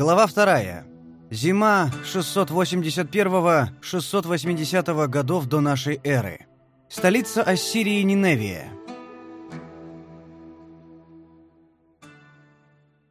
Глава вторая. Зима 681-680 годов до нашей эры. Столица Ассирии Ниневия.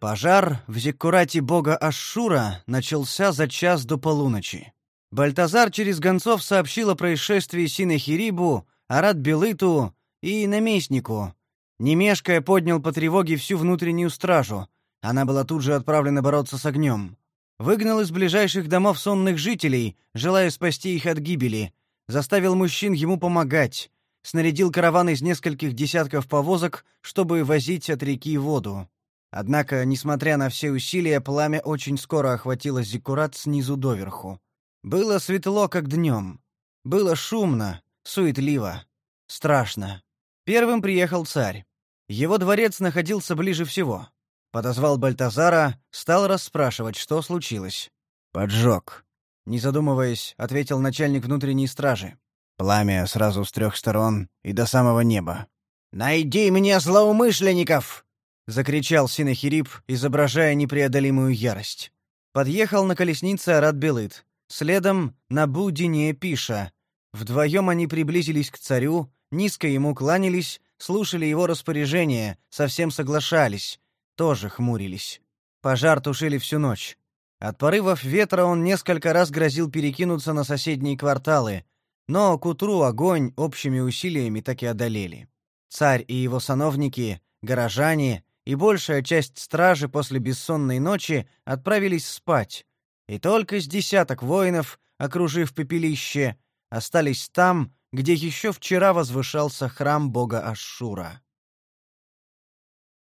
Пожар в зиккурате бога Ашшура начался за час до полуночи. Бальтазар через гонцов сообщил о происшествии Синахирибу, Арат-Белыту и наместнику. Не поднял по тревоге всю внутреннюю стражу. Она была тут же отправлена бороться с огнем. Выгнал из ближайших домов сонных жителей, желая спасти их от гибели. Заставил мужчин ему помогать. Снарядил караван из нескольких десятков повозок, чтобы возить от реки воду. Однако, несмотря на все усилия, пламя очень скоро охватило Зиккурат снизу доверху. Было светло, как днем. Было шумно, суетливо, страшно. Первым приехал царь. Его дворец находился ближе всего. Подозвал Бальтазара, стал расспрашивать, что случилось. «Поджог», — не задумываясь, ответил начальник внутренней стражи. «Пламя сразу с трех сторон и до самого неба». «Найди мне злоумышленников!» — закричал Синахирип, изображая непреодолимую ярость. Подъехал на колеснице Арат Белыт. Следом Набу Дине Пиша. Вдвоем они приблизились к царю, низко ему кланялись, слушали его распоряжения, совсем соглашались, тоже хмурились. Пожар тушили всю ночь. От порывов ветра он несколько раз грозил перекинуться на соседние кварталы, но к утру огонь общими усилиями так и одолели. Царь и его сановники, горожане и большая часть стражи после бессонной ночи отправились спать, и только с десяток воинов, окружив пепелище, остались там, где еще вчера возвышался храм бога Ашшура.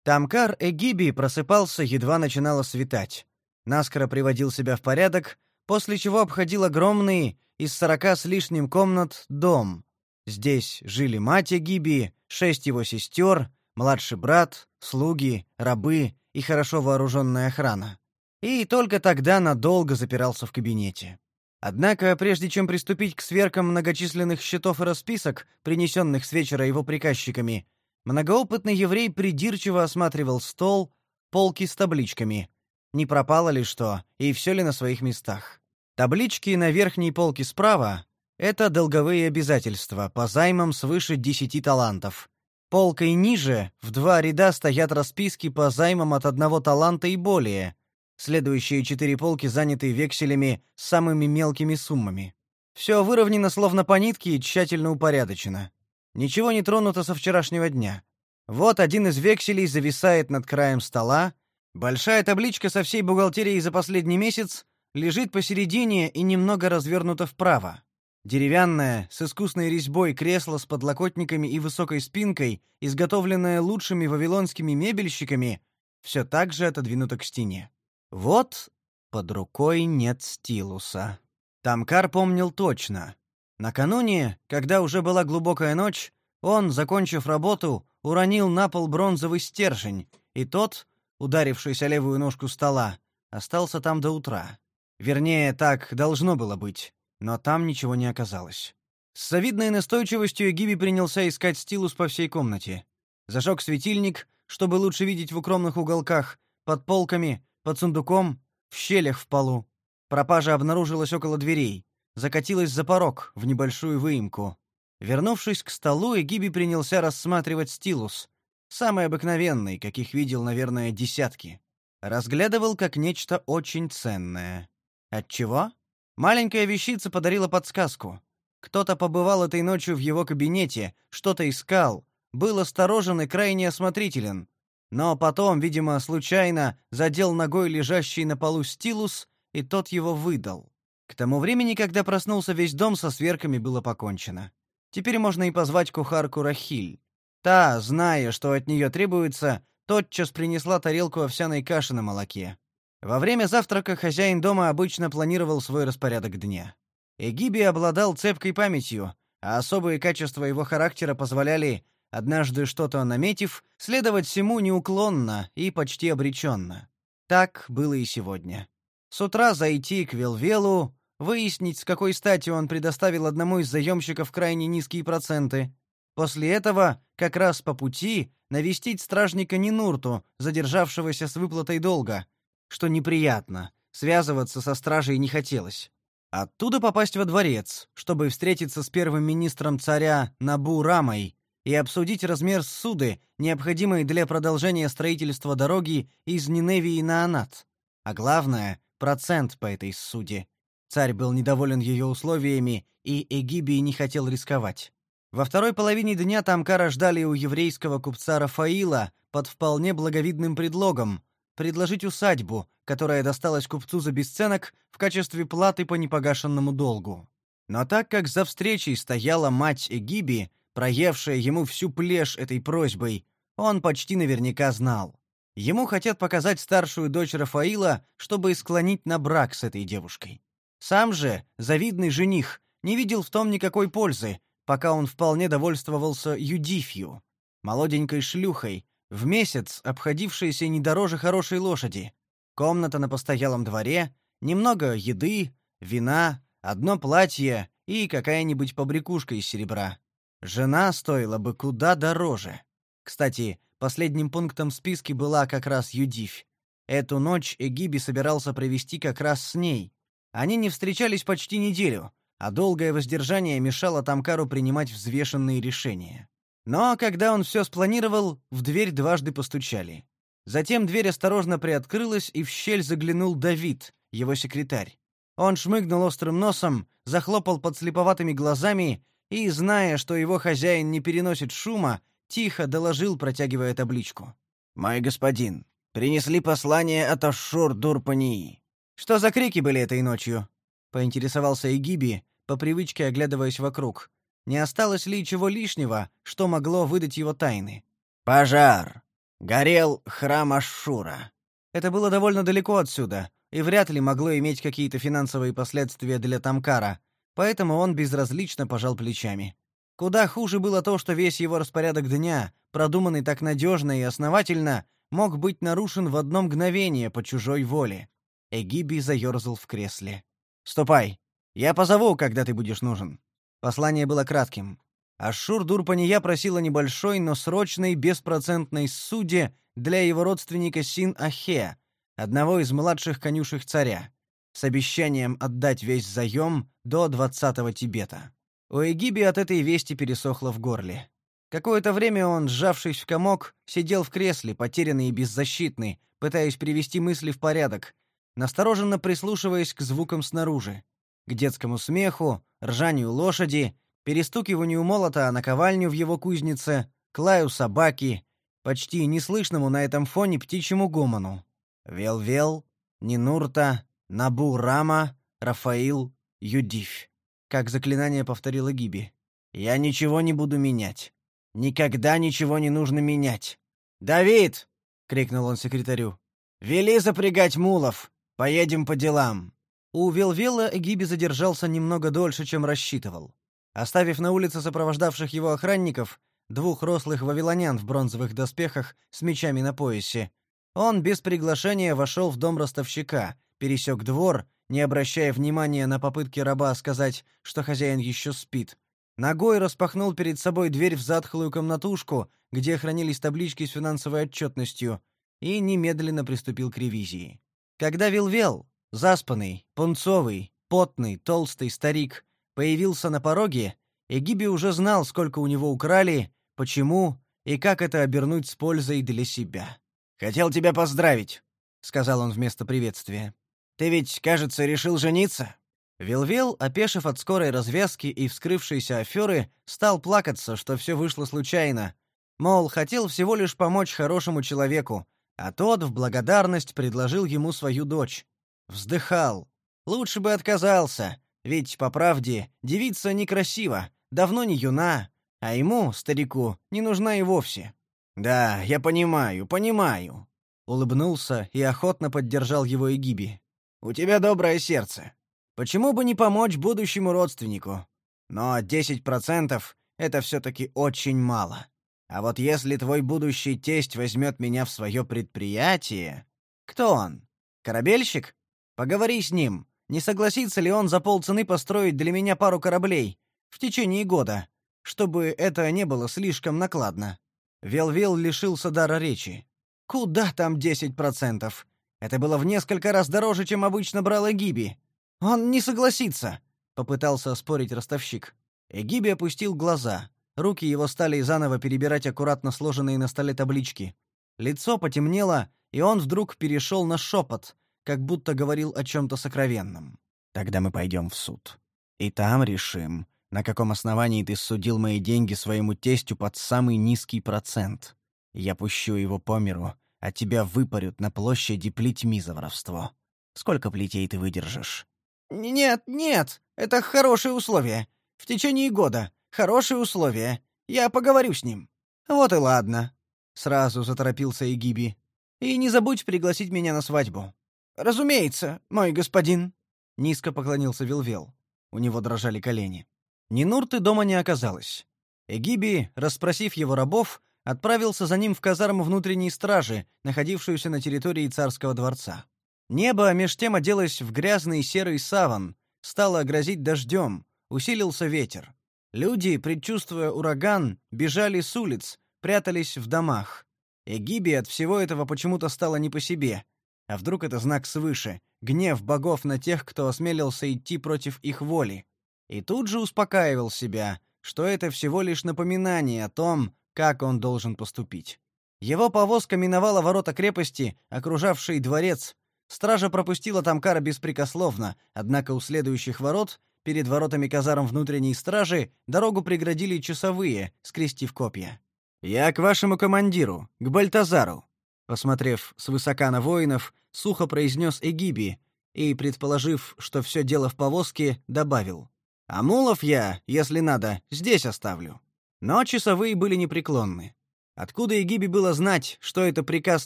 Тамкар Эгиби просыпался, едва начинало светать. Наскоро приводил себя в порядок, после чего обходил огромный, из сорока с лишним комнат, дом. Здесь жили мать Эгиби, шесть его сестер, младший брат, слуги, рабы и хорошо вооруженная охрана. И только тогда надолго запирался в кабинете. Однако, прежде чем приступить к сверкам многочисленных счетов и расписок, принесенных с вечера его приказчиками, многоопытный еврей придирчиво осматривал стол, полки с табличками. Не пропало ли что, и все ли на своих местах. Таблички на верхней полке справа — это долговые обязательства по займам свыше 10 талантов. Полкой ниже в два ряда стоят расписки по займам от одного таланта и более — Следующие четыре полки заняты векселями с самыми мелкими суммами. Все выровнено словно по нитке и тщательно упорядочено. Ничего не тронуто со вчерашнего дня. Вот один из векселей зависает над краем стола, большая табличка со всей бухгалтерией за последний месяц лежит посередине и немного развернута вправо. Деревянное, с искусной резьбой кресло с подлокотниками и высокой спинкой, изготовленное лучшими вавилонскими мебельщиками, все так же отодвинуто к стене. Вот под рукой нет стилуса. Тамкар помнил точно. Накануне, когда уже была глубокая ночь, он, закончив работу, уронил на пол бронзовый стержень, и тот, ударившись о левую ножку стола, остался там до утра. Вернее, так должно было быть, но там ничего не оказалось. С завидной настойчивостью Эгиби принялся искать стилус по всей комнате. Зажег светильник, чтобы лучше видеть в укромных уголках, под полками, под сундуком, в щелях в полу. Пропажа обнаружилась около дверей, закатилась за порог, в небольшую выемку. Вернувшись к столу, Эгиби принялся рассматривать стилус, самый обыкновенный, каких видел, наверное, десятки. Разглядывал как нечто очень ценное. Отчего? Маленькая вещица подарила подсказку. Кто-то побывал этой ночью в его кабинете, что-то искал, был осторожен и крайне осмотрителен, но потом, видимо, случайно задел ногой лежащий на полу стилус, и тот его выдал. К тому времени, когда проснулся весь дом, со сверками было покончено. Теперь можно и позвать кухарку Рахиль. Та, зная, что от нее требуется, тотчас принесла тарелку овсяной каши на молоке. Во время завтрака хозяин дома обычно планировал свой распорядок дня. Эгиби обладал цепкой памятью, а особые качества его характера позволяли однажды что-то наметив, следовать всему неуклонно и почти обреченно. Так было и сегодня. С утра зайти к Велвелу, выяснить, с какой стати он предоставил одному из заемщиков крайне низкие проценты. После этого, как раз по пути, навестить стражника Нинурту, задержавшегося с выплатой долга, что неприятно, связываться со стражей не хотелось. Оттуда попасть во дворец, чтобы встретиться с первым министром царя Набу Рамой и обсудить размер суды, необходимой для продолжения строительства дороги из Ниневии на Анат. А главное — процент по этой суде. Царь был недоволен ее условиями, и Эгибий не хотел рисковать. Во второй половине дня Тамкара ждали у еврейского купца Рафаила под вполне благовидным предлогом предложить усадьбу, которая досталась купцу за бесценок в качестве платы по непогашенному долгу. Но так как за встречей стояла мать Эгиби, проевшая ему всю плешь этой просьбой, он почти наверняка знал. Ему хотят показать старшую дочь Рафаила, чтобы склонить на брак с этой девушкой. Сам же, завидный жених, не видел в том никакой пользы, пока он вполне довольствовался Юдифью, молоденькой шлюхой, в месяц обходившейся не дороже хорошей лошади. Комната на постоялом дворе, немного еды, вина, одно платье и какая-нибудь побрякушка из серебра. Жена стоила бы куда дороже. Кстати, последним пунктом в списке была как раз Юдифь. Эту ночь Эгиби собирался провести как раз с ней, они не встречались почти неделю, а долгое воздержание мешало Тамкару принимать взвешенные решения. Но когда он все спланировал, в дверь дважды постучали. Затем дверь осторожно приоткрылась, и в щель заглянул Давид, его секретарь. Он шмыгнул острым носом, захлопал под слеповатыми глазами и, зная, что его хозяин не переносит шума, тихо доложил, протягивая табличку. «Мой господин, принесли послание от Ашшур-Дурпании. Что за крики были этой ночью? Поинтересовался Игиби, по привычке оглядываясь вокруг. Не осталось ли чего лишнего, что могло выдать его тайны? Пожар. Горел храм Ашшура. Это было довольно далеко отсюда и вряд ли могло иметь какие-то финансовые последствия для Тамкара, поэтому он безразлично пожал плечами. Куда хуже было то, что весь его распорядок дня, продуманный так надежно и основательно, мог быть нарушен в одно мгновение по чужой воле. Эгиби заерзал в кресле. «Ступай. Я позову, когда ты будешь нужен». Послание было кратким. Ашур Дурпания просила небольшой, но срочной беспроцентной суде для его родственника Син-Ахе, одного из младших конюшек царя, с обещанием отдать весь заем до двадцатого Тибета. У Эгиби от этой вести пересохло в горле. Какое-то время он, сжавшись в комок, сидел в кресле, потерянный и беззащитный, пытаясь привести мысли в порядок, настороженно прислушиваясь к звукам снаружи, к детскому смеху, ржанию лошади, перестукиванию молота о наковальню в его кузнице, к лаю собаки, почти неслышному на этом фоне птичьему гомону. Вел-вел, Нинурта, Набу-Рама, Рафаил, Юдифь. Как заклинание повторила Гиби. «Я ничего не буду менять. Никогда ничего не нужно менять». «Давид!» — крикнул он секретарю. «Вели запрягать мулов. Поедем по делам. У Велвела Гиби задержался немного дольше, чем рассчитывал. Оставив на улице сопровождавших его охранников, двух рослых вавилонян в бронзовых доспехах с мечами на поясе, он без приглашения вошел в дом ростовщика, пересек двор, не обращая внимания на попытки раба сказать, что хозяин еще спит. Ногой распахнул перед собой дверь в затхлую комнатушку, где хранились таблички с финансовой отчетностью, и немедленно приступил к ревизии. Когда Вилвел, заспанный, пунцовый, потный, толстый старик, появился на пороге, Эгиби уже знал, сколько у него украли, почему и как это обернуть с пользой для себя. «Хотел тебя поздравить», — сказал он вместо приветствия. «Ты ведь, кажется, решил жениться?» Вилвел, опешив от скорой развязки и вскрывшейся аферы, стал плакаться, что все вышло случайно. Мол, хотел всего лишь помочь хорошему человеку, а тот в благодарность предложил ему свою дочь. Вздыхал. Лучше бы отказался, ведь, по правде, девица некрасива, давно не юна, а ему, старику, не нужна и вовсе. «Да, я понимаю, понимаю», — улыбнулся и охотно поддержал его Эгиби. «У тебя доброе сердце. Почему бы не помочь будущему родственнику? Но десять процентов — это все-таки очень мало. А вот если твой будущий тесть возьмет меня в свое предприятие... Кто он? Корабельщик? Поговори с ним. Не согласится ли он за полцены построить для меня пару кораблей в течение года, чтобы это не было слишком накладно? Велвел лишился дара речи. Куда там десять процентов? Это было в несколько раз дороже, чем обычно брал Эгиби. Он не согласится, попытался оспорить ростовщик. Эгиби опустил глаза. Руки его стали заново перебирать аккуратно сложенные на столе таблички. Лицо потемнело, и он вдруг перешел на шепот, как будто говорил о чем-то сокровенном. «Тогда мы пойдем в суд. И там решим, на каком основании ты судил мои деньги своему тестю под самый низкий процент. Я пущу его по миру, а тебя выпарют на площади плетьми за воровство. Сколько плетей ты выдержишь?» «Нет, нет, это хорошие условия. В течение года. Хорошие условия. Я поговорю с ним». «Вот и ладно», — сразу заторопился Игиби. «И не забудь пригласить меня на свадьбу». «Разумеется, мой господин», — низко поклонился Вилвел. У него дрожали колени. Нинурты дома не оказалось. Эгиби, расспросив его рабов, отправился за ним в казарму внутренней стражи, находившуюся на территории царского дворца. Небо меж тем оделось в грязный серый саван, стало грозить дождем, усилился ветер. Люди, предчувствуя ураган, бежали с улиц, прятались в домах. Эгиби от всего этого почему-то стало не по себе. А вдруг это знак свыше, гнев богов на тех, кто осмелился идти против их воли? И тут же успокаивал себя, что это всего лишь напоминание о том, как он должен поступить. Его повозка миновала ворота крепости, окружавшие дворец. Стража пропустила Тамкара беспрекословно, однако у следующих ворот, перед воротами казарм внутренней стражи, дорогу преградили часовые, скрестив копья. «Я к вашему командиру, к Бальтазару», посмотрев свысока на воинов, сухо произнес Эгиби и, предположив, что все дело в повозке, добавил: а мулов я, если надо, здесь оставлю. Но часовые были непреклонны. Откуда Егиби было знать, что это приказ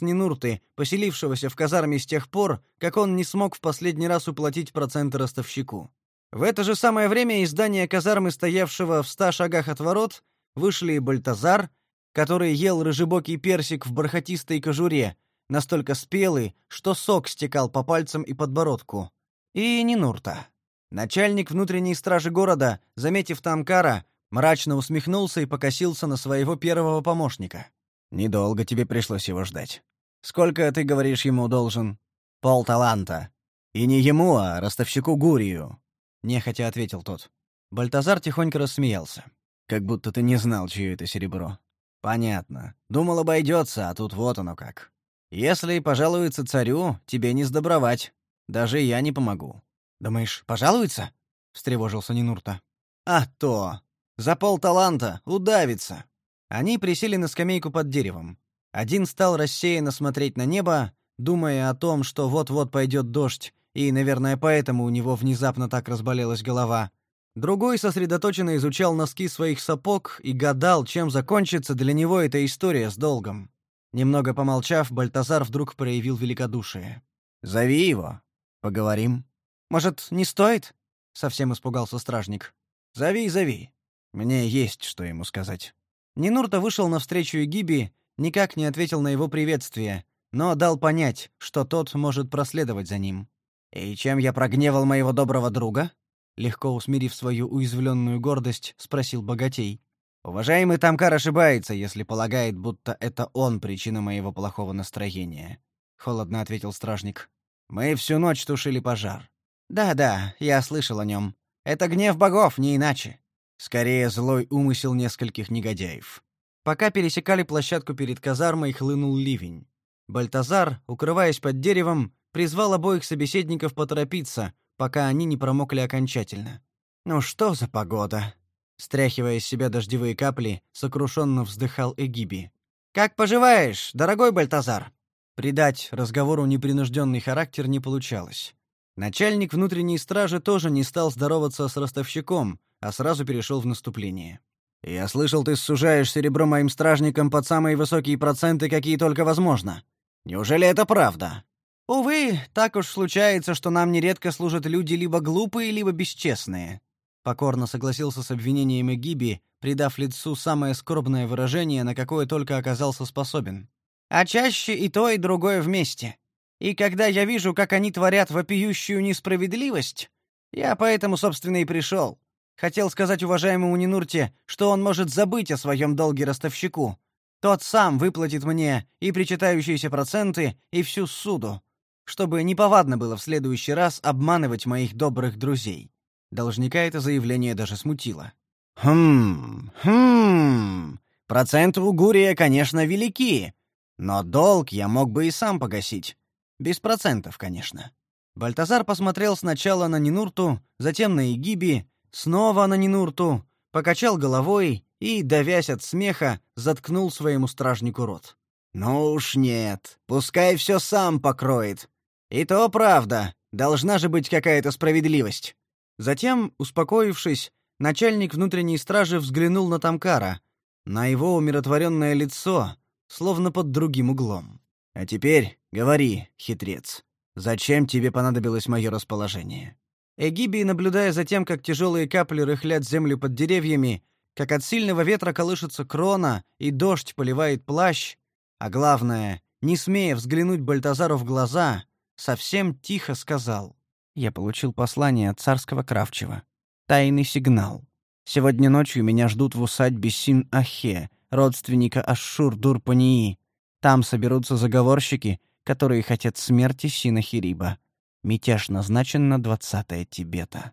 Нинурты, поселившегося в казарме с тех пор, как он не смог в последний раз уплатить проценты ростовщику? В это же самое время из здания казармы, стоявшего в ста шагах от ворот, вышли и Бальтазар, который ел рыжебокий персик в бархатистой кожуре, настолько спелый, что сок стекал по пальцам и подбородку, и Нинурта. Начальник внутренней стражи города, заметив Тамкара, мрачно усмехнулся и покосился на своего первого помощника. Недолго тебе пришлось его ждать. Сколько ты говоришь ему должен? Пол таланта. И не ему, а ростовщику Гурию, нехотя ответил тот. Бальтазар тихонько рассмеялся. Как будто ты не знал, чье это серебро. Понятно. Думал, обойдется, а тут вот оно как. Если пожалуется царю, тебе не сдобровать. Даже я не помогу. Думаешь, пожалуется? встревожился Нинурта. А то. За полталанта удавится. Они присели на скамейку под деревом. Один стал рассеянно смотреть на небо, думая о том, что вот-вот пойдет дождь, и, наверное, поэтому у него внезапно так разболелась голова. Другой сосредоточенно изучал носки своих сапог и гадал, чем закончится для него эта история с долгом. Немного помолчав, Бальтазар вдруг проявил великодушие. «Зови его. Поговорим». Может, не стоит? Совсем испугался стражник. Зови, зови. Мне есть что ему сказать. Нинурта вышел навстречу Егиби, никак не ответил на его приветствие, но дал понять, что тот может проследовать за ним. И чем я прогневал моего доброго друга? Легко усмирив свою уязвленную гордость, спросил богатей. Уважаемый Тамкар ошибается, если полагает, будто это он причина моего плохого настроения, холодно ответил стражник. Мы всю ночь тушили пожар. Да-да, я слышал о нем. Это гнев богов, не иначе. Скорее злой умысел нескольких негодяев. Пока пересекали площадку перед казармой, хлынул ливень. Бальтазар, укрываясь под деревом, призвал обоих собеседников поторопиться, пока они не промокли окончательно. Ну что за погода? Стряхивая с себя дождевые капли, сокрушенно вздыхал Эгиби. Как поживаешь, дорогой Бальтазар? Придать разговору непринужденный характер не получалось. Начальник внутренней стражи тоже не стал здороваться с ростовщиком, а сразу перешел в наступление. «Я слышал, ты сужаешь серебро моим стражникам под самые высокие проценты, какие только возможно. Неужели это правда?» «Увы, так уж случается, что нам нередко служат люди либо глупые, либо бесчестные», — покорно согласился с обвинением Эгиби, придав лицу самое скорбное выражение, на какое только оказался способен. «А чаще и то, и другое вместе. И когда я вижу, как они творят вопиющую несправедливость, я поэтому, собственно, и пришел. Хотел сказать уважаемому Нинурте, что он может забыть о своем долге ростовщику. Тот сам выплатит мне и причитающиеся проценты, и всю суду. Чтобы неповадно было в следующий раз обманывать моих добрых друзей. Должника это заявление даже смутило. «Хм, хм, проценты у Гурия, конечно, велики, но долг я мог бы и сам погасить. Без процентов, конечно». Бальтазар посмотрел сначала на Нинурту, затем на Егиби, снова на Нинурту, покачал головой и, давясь от смеха, заткнул своему стражнику рот. «Ну уж нет, пускай все сам покроет. И то правда, должна же быть какая-то справедливость». Затем, успокоившись, начальник внутренней стражи взглянул на Тамкара, на его умиротворенное лицо, словно под другим углом. «А теперь говори, хитрец, зачем тебе понадобилось мое расположение?» Эгибий, наблюдая за тем, как тяжелые капли рыхлят землю под деревьями, как от сильного ветра колышется крона и дождь поливает плащ, а главное, не смея взглянуть Бальтазару в глаза, совсем тихо сказал. «Я получил послание от царского Кравчева. Тайный сигнал. Сегодня ночью меня ждут в усадьбе Син-Ахе, родственника Ашшур-Дурпании. Там соберутся заговорщики, которые хотят смерти Синахириба. Мятеж назначен на двадцатое Тибета.